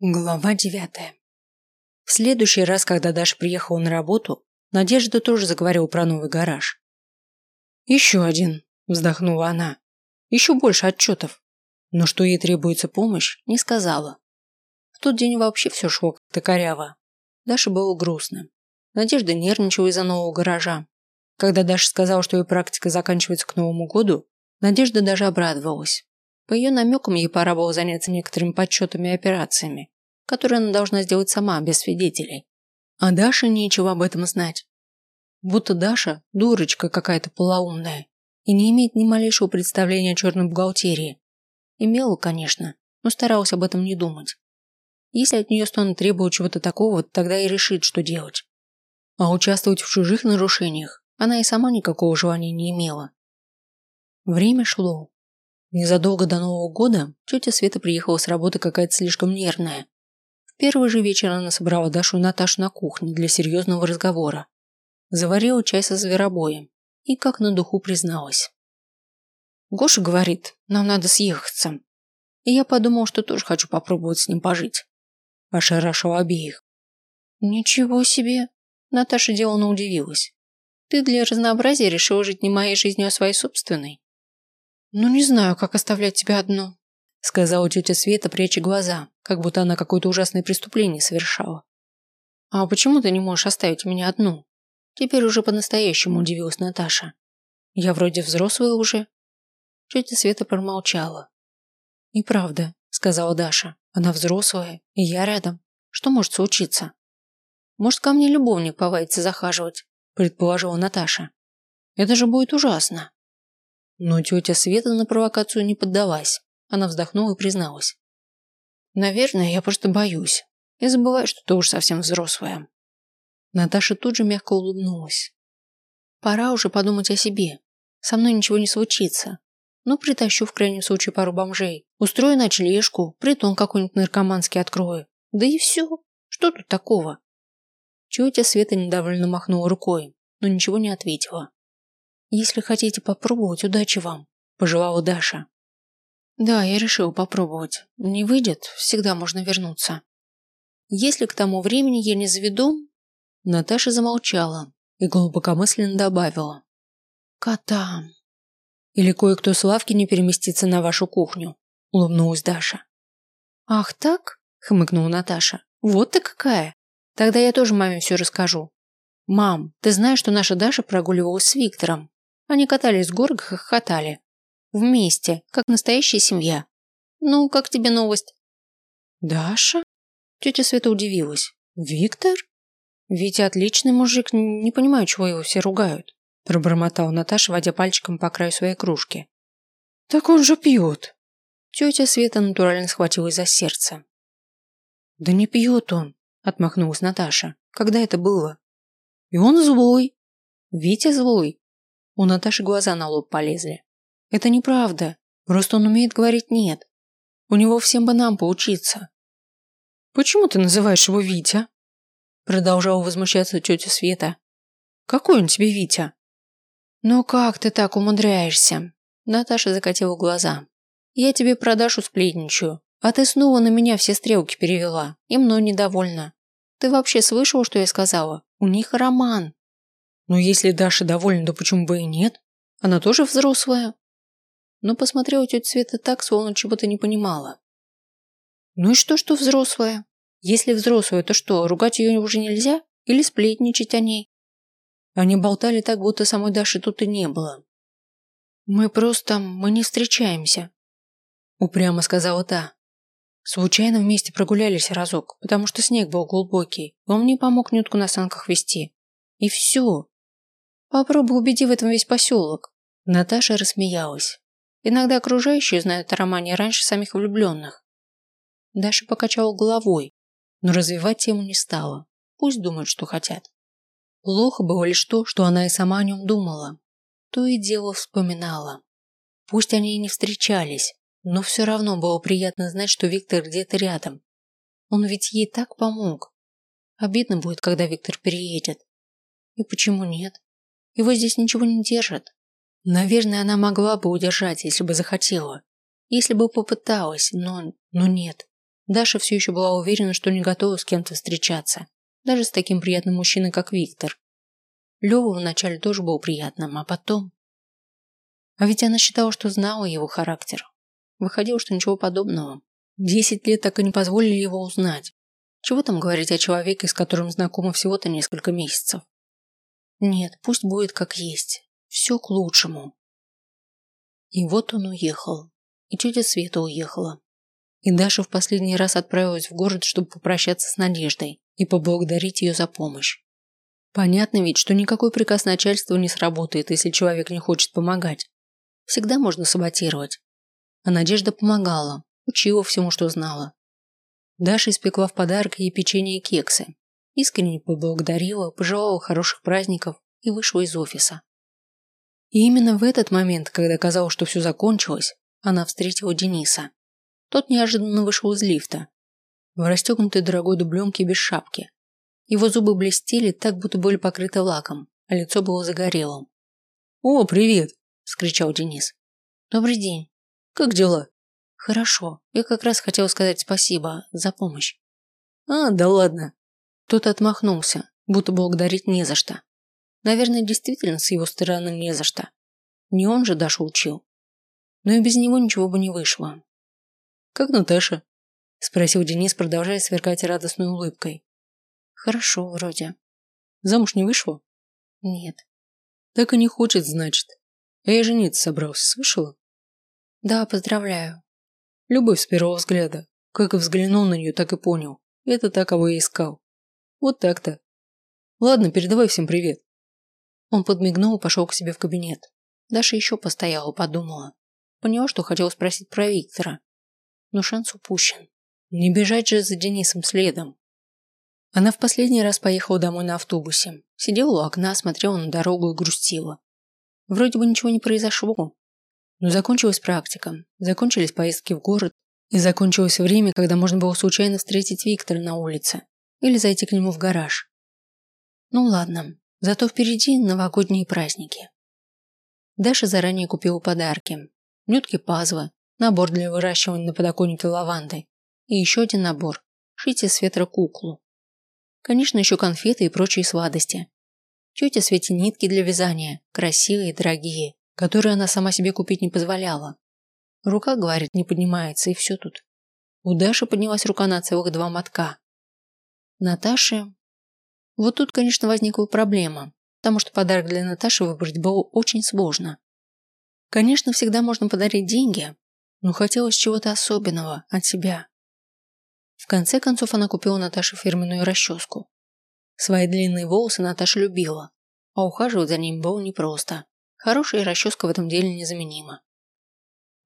Глава девятая. В следующий раз, когда Даша приехала на работу, Надежда тоже заговорила про новый гараж. «Еще один», – вздохнула она. «Еще больше отчетов». Но что ей требуется помощь, не сказала. В тот день вообще все шло как-то коряво. Даша было грустно. Надежда нервничала из-за нового гаража. Когда Даша сказала, что ее практика заканчивается к Новому году, Надежда даже обрадовалась. По ее намекам ей пора было заняться некоторыми подсчетами и операциями, которые она должна сделать сама, без свидетелей. А Даша нечего об этом знать. Будто Даша – дурочка какая-то полоумная и не имеет ни малейшего представления о черной бухгалтерии. Имела, конечно, но старалась об этом не думать. Если от нее станут требовать чего-то такого, тогда и решит, что делать. А участвовать в чужих нарушениях она и сама никакого желания не имела. Время шло. Незадолго до Нового года тетя Света приехала с работы какая-то слишком нервная первый же вечер она собрала Дашу и Наташу на кухне для серьезного разговора. Заварила чай со зверобоем и как на духу призналась. Гоша говорит, нам надо съехаться. И я подумал, что тоже хочу попробовать с ним пожить. Ошарашила обеих. Ничего себе. Наташа деланно удивилась. Ты для разнообразия решила жить не моей жизнью, а своей собственной? Ну, не знаю, как оставлять тебя одну сказала тетя Света, пряча глаза, как будто она какое-то ужасное преступление совершала. А почему ты не можешь оставить меня одну? Теперь уже по-настоящему удивилась Наташа. Я вроде взрослая уже. Тетя Света промолчала. И правда, сказала Даша. Она взрослая, и я рядом. Что может случиться? Может, ко мне любовник повадится захаживать, предположила Наташа. Это же будет ужасно. Но тетя Света на провокацию не поддалась. Она вздохнула и призналась. Наверное, я просто боюсь. И забываю, что ты уж совсем взрослая. Наташа тут же мягко улыбнулась. Пора уже подумать о себе. Со мной ничего не случится. Ну, притащу в крайнем случае пару бомжей. Устрою ночлежку, притон какой-нибудь наркоманский открою. Да и все. Что тут такого? Тетя Света недовольно махнула рукой, но ничего не ответила. Если хотите попробовать, удачи вам, пожелала Даша. Да, я решил попробовать. Не выйдет, всегда можно вернуться. Если к тому времени я не заведу... Наташа замолчала и глубокомысленно добавила. Кота. Или кое-кто с лавки не переместится на вашу кухню, улыбнулась Даша. Ах так? хмыкнула Наташа. Вот ты какая. Тогда я тоже маме все расскажу. Мам, ты знаешь, что наша Даша прогуливалась с Виктором? Они катались с горок и хохотали. Вместе, как настоящая семья. Ну, как тебе новость? Даша? Тетя Света удивилась. Виктор? Витя отличный мужик, не понимаю, чего его все ругают. Пробормотала Наташа, водя пальчиком по краю своей кружки. Так он же пьет. Тетя Света натурально схватилась за сердце. Да не пьет он, отмахнулась Наташа. Когда это было? И он злой. Витя злой. У Наташи глаза на лоб полезли. Это неправда. Просто он умеет говорить «нет». У него всем бы нам поучиться. Почему ты называешь его Витя? Продолжала возмущаться тетя Света. Какой он тебе Витя? Ну как ты так умудряешься? Наташа закатила глаза. Я тебе продажу сплетничаю, а ты снова на меня все стрелки перевела, и мной недовольна. Ты вообще слышала, что я сказала? У них роман. Ну если Даша довольна, то почему бы и нет? Она тоже взрослая но посмотрела тетя Света так, словно чего-то не понимала. Ну и что, что взрослая? Если взрослая, то что, ругать ее уже нельзя? Или сплетничать о ней? Они болтали так, будто самой Даши тут и не было. «Мы просто... мы не встречаемся», – упрямо сказала та. Случайно вместе прогулялись разок, потому что снег был глубокий. Он мне помог нютку на санках вести. И все. Попробуй убеди в этом весь поселок. Наташа рассмеялась. Иногда окружающие знают о романе раньше самих влюбленных. Даша покачала головой, но развивать тему не стала. Пусть думают, что хотят. Плохо было лишь то, что она и сама о нем думала. То и дело вспоминала. Пусть они и не встречались, но все равно было приятно знать, что Виктор где-то рядом. Он ведь ей так помог. Обидно будет, когда Виктор переедет. И почему нет? Его здесь ничего не держит. Наверное, она могла бы удержать, если бы захотела. Если бы попыталась, но... но нет. Даша все еще была уверена, что не готова с кем-то встречаться, даже с таким приятным мужчиной, как Виктор. Лёва вначале тоже был приятным, а потом... А ведь она считала, что знала его характер. Выходило, что ничего подобного. Десять лет так и не позволили его узнать. Чего там говорить о человеке, с которым знакомы всего-то несколько месяцев? Нет, пусть будет как есть. Все к лучшему. И вот он уехал. И тетя Света уехала. И Даша в последний раз отправилась в город, чтобы попрощаться с Надеждой и поблагодарить ее за помощь. Понятно ведь, что никакой приказ начальства не сработает, если человек не хочет помогать. Всегда можно саботировать. А Надежда помогала, учила всему, что знала. Даша испекла в подарок ей печенье и кексы. Искренне поблагодарила, пожелала хороших праздников и вышла из офиса. И именно в этот момент, когда казалось, что все закончилось, она встретила Дениса. Тот неожиданно вышел из лифта. В расстегнутой дорогой дубленке без шапки. Его зубы блестели, так будто были покрыты лаком, а лицо было загорелым. «О, привет!» – скричал Денис. «Добрый день. Как дела?» «Хорошо. Я как раз хотел сказать спасибо за помощь». «А, да ладно». Тот отмахнулся, будто благодарить не за что. Наверное, действительно с его стороны не за что. Не он же Дашу учил. Но и без него ничего бы не вышло. «Как Наташа?» – спросил Денис, продолжая сверкать радостной улыбкой. «Хорошо, вроде». «Замуж не вышла?» «Нет». «Так и не хочет, значит. А я жениться собрался, слышала?» «Да, поздравляю». Любовь с первого взгляда. Как и взглянул на нее, так и понял. Это так, кого я искал. Вот так-то. Ладно, передавай всем привет. Он подмигнул и пошел к себе в кабинет. Даша еще постояла, подумала. Поняла, что хотела спросить про Виктора, но шанс упущен. Не бежать же за Денисом следом. Она в последний раз поехала домой на автобусе. Сидела у окна, смотрела на дорогу и грустила. Вроде бы ничего не произошло. Но закончилась практика, закончились поездки в город, и закончилось время, когда можно было случайно встретить Виктора на улице или зайти к нему в гараж. Ну ладно, зато впереди новогодние праздники. Даша заранее купила подарки. Нютки пазлы, набор для выращивания на подоконнике лаванды и еще один набор – шить из ветра куклу. Конечно, еще конфеты и прочие сладости. Тетя Свете нитки для вязания, красивые и дорогие, которые она сама себе купить не позволяла. Рука, говорит, не поднимается, и все тут. У Даши поднялась рука на целых два мотка. Наташе... Вот тут, конечно, возникла проблема, потому что подарок для Наташи выбрать было очень сложно. Конечно, всегда можно подарить деньги, но хотелось чего-то особенного от себя. В конце концов она купила Наташе фирменную расческу. Свои длинные волосы Наташа любила, а ухаживать за ними было непросто. Хорошая расческа в этом деле незаменима.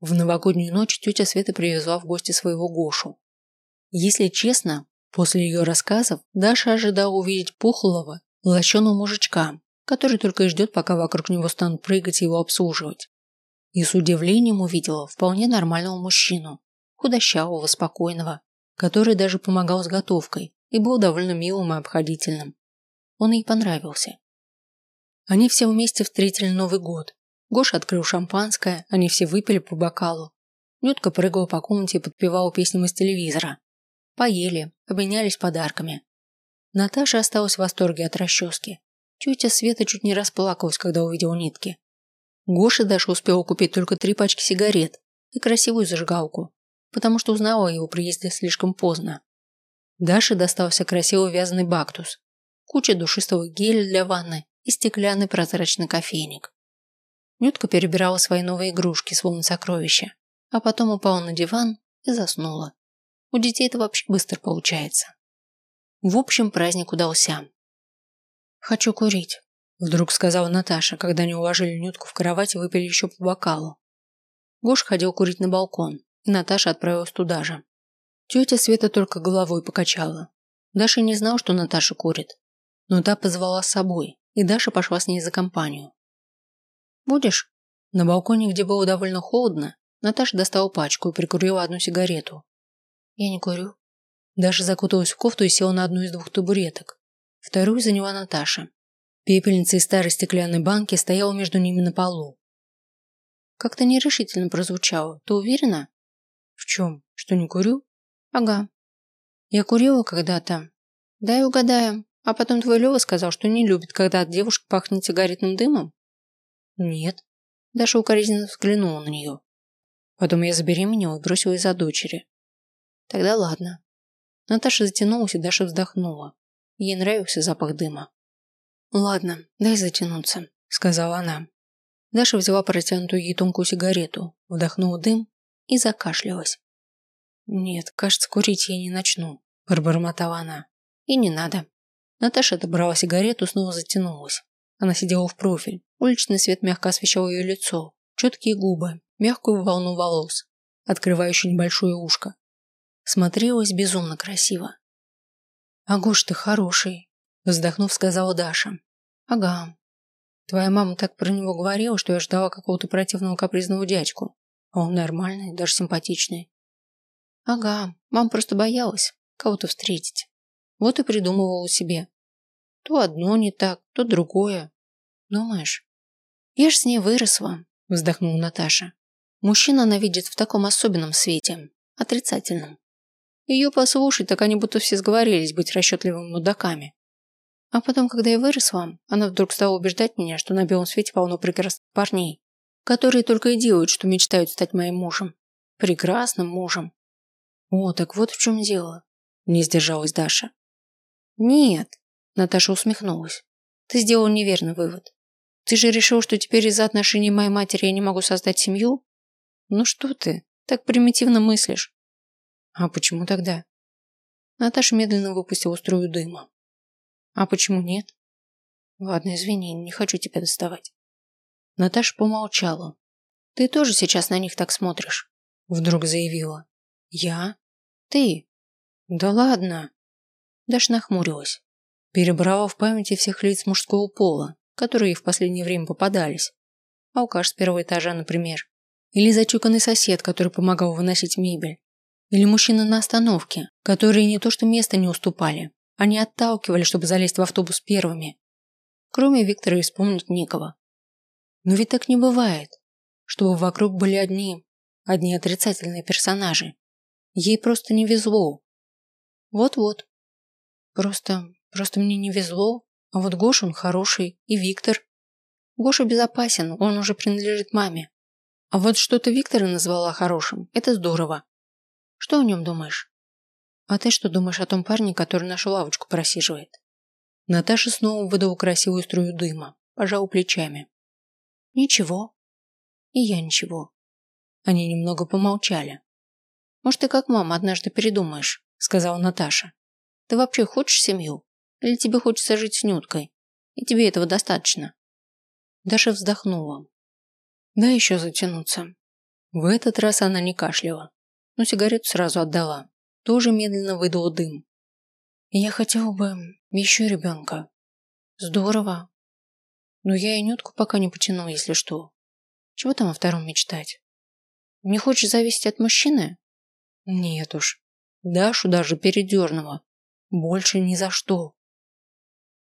В новогоднюю ночь тетя Света привезла в гости своего Гошу. Если честно, после ее рассказов Даша ожидала увидеть пухлого, лощеного мужичка, который только и ждет, пока вокруг него станут прыгать и его обслуживать и с удивлением увидела вполне нормального мужчину, худощавого, спокойного, который даже помогал с готовкой и был довольно милым и обходительным. Он ей понравился. Они все вместе встретили Новый год. Гоша открыл шампанское, они все выпили по бокалу. Нютка прыгала по комнате и подпевала песням из телевизора. Поели, обменялись подарками. Наташа осталась в восторге от расчески. Тетя Света чуть не расплакалась, когда увидела нитки. Гоша даже успела купить только три пачки сигарет и красивую зажигалку, потому что узнала о его приезде слишком поздно. Даше достался красивый вязаный бактус, куча душистого геля для ванны и стеклянный прозрачный кофейник. Нютка перебирала свои новые игрушки, словно сокровища, а потом упала на диван и заснула. У детей это вообще быстро получается. В общем, праздник удался. «Хочу курить», Вдруг сказала Наташа, когда они уложили Нютку в кровать и выпили еще по бокалу. Гош ходил курить на балкон, и Наташа отправилась туда же. Тетя Света только головой покачала. Даша не знал, что Наташа курит. Но та позвала с собой, и Даша пошла с ней за компанию. «Будешь?» На балконе, где было довольно холодно, Наташа достала пачку и прикурила одну сигарету. «Я не курю». Даша закуталась в кофту и села на одну из двух табуреток. Вторую заняла Наташа. Пепельница из старой стеклянной банки стояла между ними на полу. Как-то нерешительно прозвучало. Ты уверена? В чем? Что не курю? Ага. Я курила когда-то. Дай угадаю. А потом твой Лёва сказал, что не любит, когда от девушки пахнет сигаретным дымом? Нет. Даша укоризненно взглянула на нее. Потом я забеременела и бросила из-за дочери. Тогда ладно. Наташа затянулась и Даша вздохнула. Ей нравился запах дыма. «Ладно, дай затянуться», – сказала она. Даша взяла протянутую ей тонкую сигарету, вдохнула дым и закашлялась. «Нет, кажется, курить я не начну», – пробормотала она. «И не надо». Наташа отобрала сигарету, снова затянулась. Она сидела в профиль. Уличный свет мягко освещал ее лицо, четкие губы, мягкую волну волос, открывающую небольшое ушко. Смотрелась безумно красиво. «Агош, ты хороший», – вздохнув, сказала Даша. «Ага. Твоя мама так про него говорила, что я ждала какого-то противного капризного дядьку. А он нормальный, даже симпатичный». «Ага, мама просто боялась кого-то встретить. Вот и придумывала себе. То одно не так, то другое. Думаешь? Я ж с ней выросла, вздохнула Наташа. Мужчина она видит в таком особенном свете, отрицательном. Ее послушать, так они будто все сговорились быть расчетливыми мудаками. А потом, когда я выросла, она вдруг стала убеждать меня, что на белом свете полно прекрасных парней, которые только и делают, что мечтают стать моим мужем. Прекрасным мужем. О, так вот в чем дело. Не сдержалась Даша. Нет, Наташа усмехнулась. Ты сделал неверный вывод. Ты же решил, что теперь из-за отношений моей матери я не могу создать семью? Ну что ты, так примитивно мыслишь. А почему тогда? Наташа медленно выпустила струю дыма. А почему нет? Ладно, извини, не хочу тебя доставать. Наташа помолчала. Ты тоже сейчас на них так смотришь? Вдруг заявила. Я? Ты? Да ладно. Даша нахмурилась. Перебрала в памяти всех лиц мужского пола, которые в последнее время попадались. Алкаш с первого этажа, например. Или зачуканный сосед, который помогал выносить мебель. Или мужчины на остановке, которые не то что место не уступали, они отталкивали, чтобы залезть в автобус первыми. Кроме Виктора и вспомнить некого. Но ведь так не бывает, чтобы вокруг были одни, одни отрицательные персонажи. Ей просто не везло. Вот-вот. Просто, просто мне не везло, а вот Гоша он хороший, и Виктор. Гоша безопасен, он уже принадлежит маме. А вот что ты Виктора назвала хорошим, это здорово. Что о нем думаешь? А ты что думаешь о том парне, который нашу лавочку просиживает? Наташа снова выдала красивую струю дыма, пожал плечами. Ничего. И я ничего. Они немного помолчали. Может, ты как мама однажды передумаешь, сказала Наташа. Ты вообще хочешь семью? Или тебе хочется жить с Нюткой? И тебе этого достаточно? Даша вздохнула. Да еще затянуться. В этот раз она не кашляла но сигарету сразу отдала. Тоже медленно выдала дым. Я хотела бы еще ребенка. Здорово. Но я и Нютку пока не потяну, если что. Чего там о втором мечтать? Не хочешь зависеть от мужчины? Нет уж. Дашу даже передернула. Больше ни за что.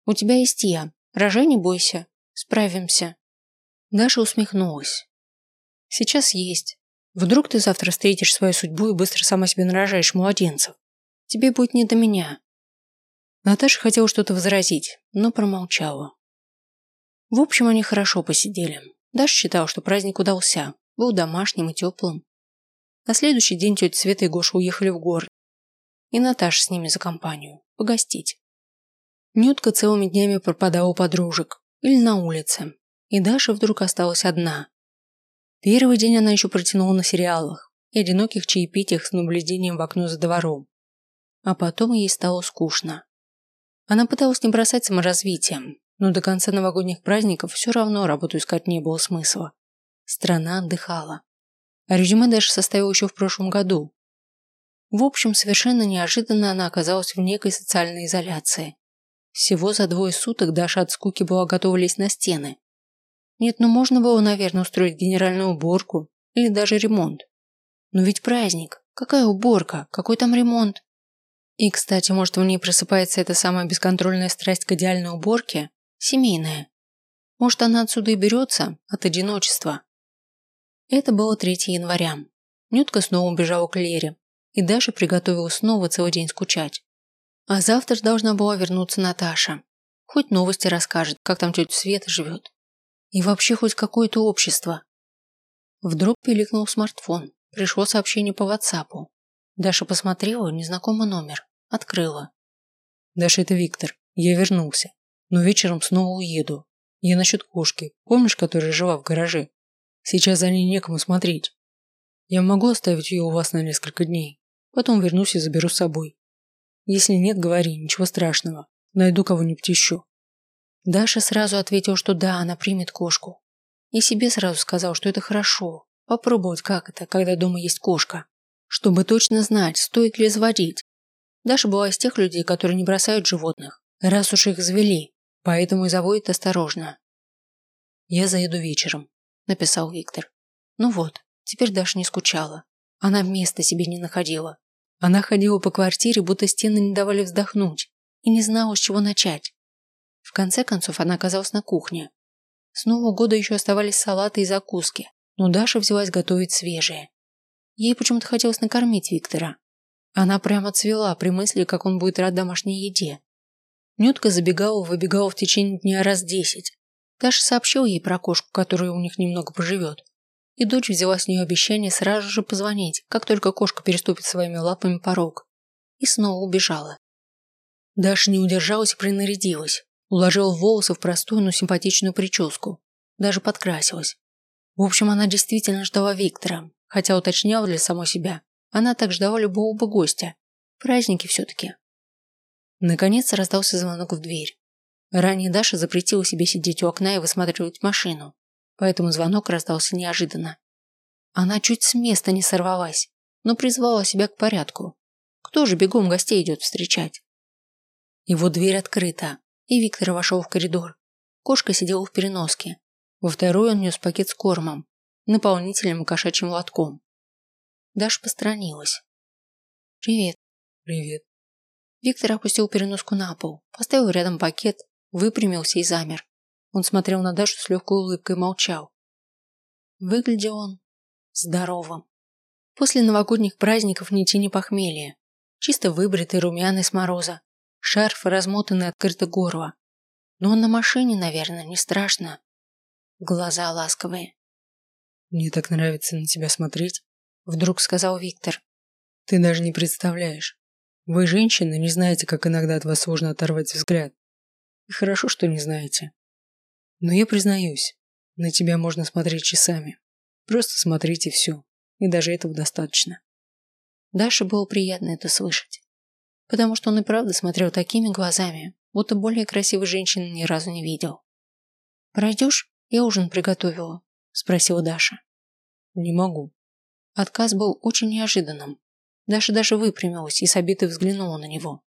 У тебя есть я. Рожай, не бойся. Справимся. Даша усмехнулась. Сейчас есть. Вдруг ты завтра встретишь свою судьбу и быстро сама себе нарожаешь младенцев. Тебе будет не до меня. Наташа хотела что-то возразить, но промолчала. В общем, они хорошо посидели. Даша считала, что праздник удался, был домашним и теплым. На следующий день тетя Света и Гоша уехали в город. И Наташа с ними за компанию, погостить. Нютка целыми днями пропадала у подружек или на улице, и Даша вдруг осталась одна, Первый день она еще протянула на сериалах и одиноких чаепитиях с наблюдением в окно за двором. А потом ей стало скучно. Она пыталась не бросать саморазвитием, но до конца новогодних праздников все равно работу искать не было смысла. Страна отдыхала. А резюме даже составила еще в прошлом году. В общем, совершенно неожиданно она оказалась в некой социальной изоляции. Всего за двое суток Даша от скуки была готова лезть на стены. Нет, ну можно было, наверное, устроить генеральную уборку или даже ремонт. Но ведь праздник. Какая уборка? Какой там ремонт? И, кстати, может, в ней просыпается эта самая бесконтрольная страсть к идеальной уборке? Семейная. Может, она отсюда и берется? От одиночества. Это было 3 января. Нютка снова убежала к Лере. и Даша приготовила снова целый день скучать. А завтра должна была вернуться Наташа. Хоть новости расскажет, как там тетя Света живет. И вообще хоть какое-то общество. Вдруг пиликнул смартфон. Пришло сообщение по WhatsApp. Даша посмотрела незнакомый номер. Открыла. «Даша, это Виктор. Я вернулся. Но вечером снова уеду. Я насчет кошки. Помнишь, которая жила в гараже? Сейчас за ней некому смотреть. Я могу оставить ее у вас на несколько дней. Потом вернусь и заберу с собой. Если нет, говори, ничего страшного. Найду кого-нибудь еще». Даша сразу ответила, что да, она примет кошку. И себе сразу сказал, что это хорошо. Попробовать как это, когда дома есть кошка. Чтобы точно знать, стоит ли заводить. Даша была из тех людей, которые не бросают животных, раз уж их завели, поэтому и заводят осторожно. «Я заеду вечером», – написал Виктор. Ну вот, теперь Даша не скучала. Она места себе не находила. Она ходила по квартире, будто стены не давали вздохнуть, и не знала, с чего начать. В конце концов, она оказалась на кухне. С Нового года еще оставались салаты и закуски, но Даша взялась готовить свежие. Ей почему-то хотелось накормить Виктора. Она прямо цвела при мысли, как он будет рад домашней еде. Нютка забегала-выбегала в течение дня раз десять. Даша сообщил ей про кошку, которая у них немного поживет и дочь взяла с нее обещание сразу же позвонить, как только кошка переступит своими лапами порог. И снова убежала. Даша не удержалась и принарядилась. Уложила волосы в простую, но симпатичную прическу. Даже подкрасилась. В общем, она действительно ждала Виктора, хотя уточняла для самой себя. Она так ждала любого бы гостя. Праздники все-таки. Наконец раздался звонок в дверь. Ранее Даша запретила себе сидеть у окна и высматривать машину поэтому звонок раздался неожиданно. Она чуть с места не сорвалась, но призвала себя к порядку. Кто же бегом гостей идет встречать? Его дверь открыта, и Виктор вошел в коридор. Кошка сидела в переноске. Во второй он нес пакет с кормом, наполнителем и кошачьим лотком. Даша посторонилась. «Привет». «Привет». Виктор опустил переноску на пол, поставил рядом пакет, выпрямился и замер. Он смотрел на Дашу с легкой улыбкой и молчал. Выглядел он здоровым. После новогодних праздников ни тени похмелья. Чисто выбритый, румяный с мороза. Шарф размотанный открыто горло. Но он на машине, наверное, не страшно. Глаза ласковые. «Мне так нравится на тебя смотреть», – вдруг сказал Виктор. «Ты даже не представляешь. Вы, женщины, не знаете, как иногда от вас сложно оторвать взгляд. И хорошо, что не знаете. Но я признаюсь, на тебя можно смотреть часами. Просто смотреть и все. И даже этого достаточно. Даше было приятно это слышать. Потому что он и правда смотрел такими глазами, будто более красивой женщины ни разу не видел. «Пройдешь? Я ужин приготовила», – спросила Даша. «Не могу». Отказ был очень неожиданным. Даша даже выпрямилась и с обитой взглянула на него.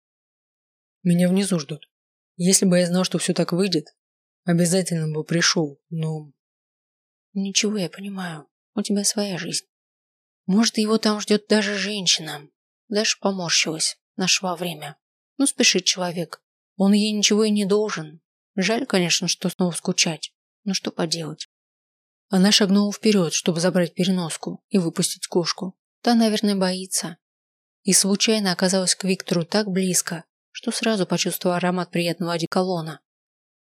«Меня внизу ждут. Если бы я знал, что все так выйдет, Обязательно бы пришел, но... Ничего, я понимаю. У тебя своя жизнь. Может, его там ждет даже женщина. Даша поморщилась, нашла время. Ну, спешит человек. Он ей ничего и не должен. Жаль, конечно, что снова скучать. Но что поделать? Она шагнула вперед, чтобы забрать переноску и выпустить кошку. Та, наверное, боится. И случайно оказалась к Виктору так близко, что сразу почувствовала аромат приятного одеколона.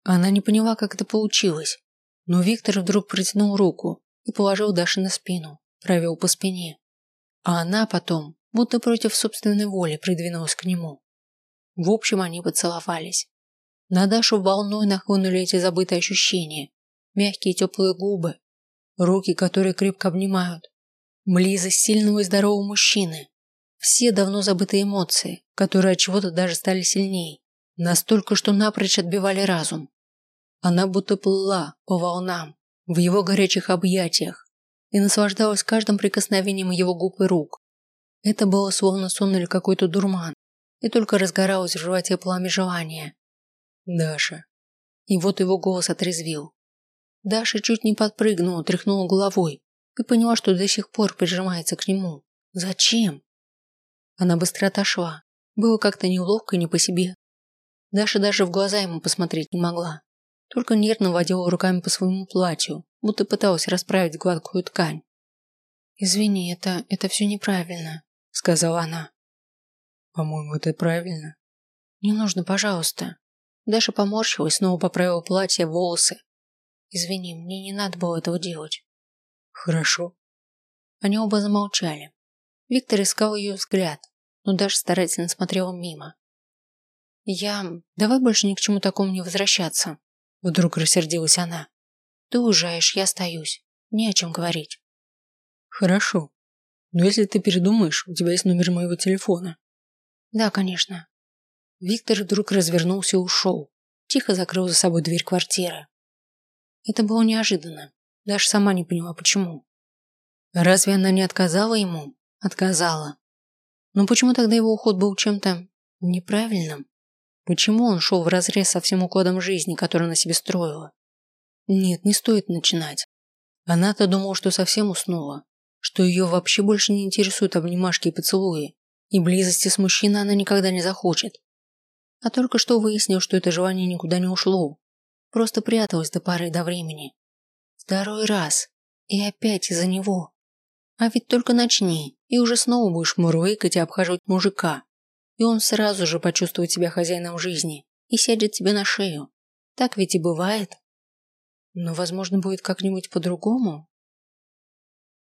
Она не поняла, как это получилось, но Виктор вдруг протянул руку и положил Даше на спину, провел по спине. А она потом, будто против собственной воли, придвинулась к нему. В общем, они поцеловались. На Дашу волной нахлынули эти забытые ощущения. Мягкие теплые губы, руки, которые крепко обнимают, близость сильного и здорового мужчины. Все давно забытые эмоции, которые от чего-то даже стали сильнее. Настолько, что напрочь отбивали разум. Она будто плыла по волнам в его горячих объятиях и наслаждалась каждым прикосновением его губ и рук. Это было словно сон или какой-то дурман, и только разгоралось в животе пламя желания. «Даша». И вот его голос отрезвил. Даша чуть не подпрыгнула, тряхнула головой и поняла, что до сих пор прижимается к нему. Зачем? Она быстро отошла. Было как-то неловко и не по себе. Даша даже в глаза ему посмотреть не могла. Только нервно водила руками по своему платью, будто пыталась расправить гладкую ткань. «Извини, это, это все неправильно», сказала она. По-моему, это правильно. Не нужно, пожалуйста. Даша поморщилась, снова поправила платье, волосы. Извини, мне не надо было этого делать. Хорошо. Они оба замолчали. Виктор искал ее взгляд, но Даша старательно смотрела мимо. Я... Давай больше ни к чему такому не возвращаться. Вдруг рассердилась она. Ты уезжаешь, я остаюсь. Не о чем говорить. Хорошо. Но если ты передумаешь, у тебя есть номер моего телефона. Да, конечно. Виктор вдруг развернулся и ушел. Тихо закрыл за собой дверь квартиры. Это было неожиданно. Даже сама не поняла, почему. Разве она не отказала ему? Отказала. Но почему тогда его уход был чем-то неправильным? Почему он шел вразрез со всем укладом жизни, который она себе строила? Нет, не стоит начинать. Она-то думала, что совсем уснула, что ее вообще больше не интересуют обнимашки и поцелуи, и близости с мужчиной она никогда не захочет. А только что выяснил, что это желание никуда не ушло, просто пряталось до поры до времени. Второй раз. И опять из-за него. А ведь только начни, и уже снова будешь мурлыкать и обхаживать мужика, и он сразу же почувствует себя хозяином жизни и сядет тебе на шею. Так ведь и бывает. Но, возможно, будет как-нибудь по-другому.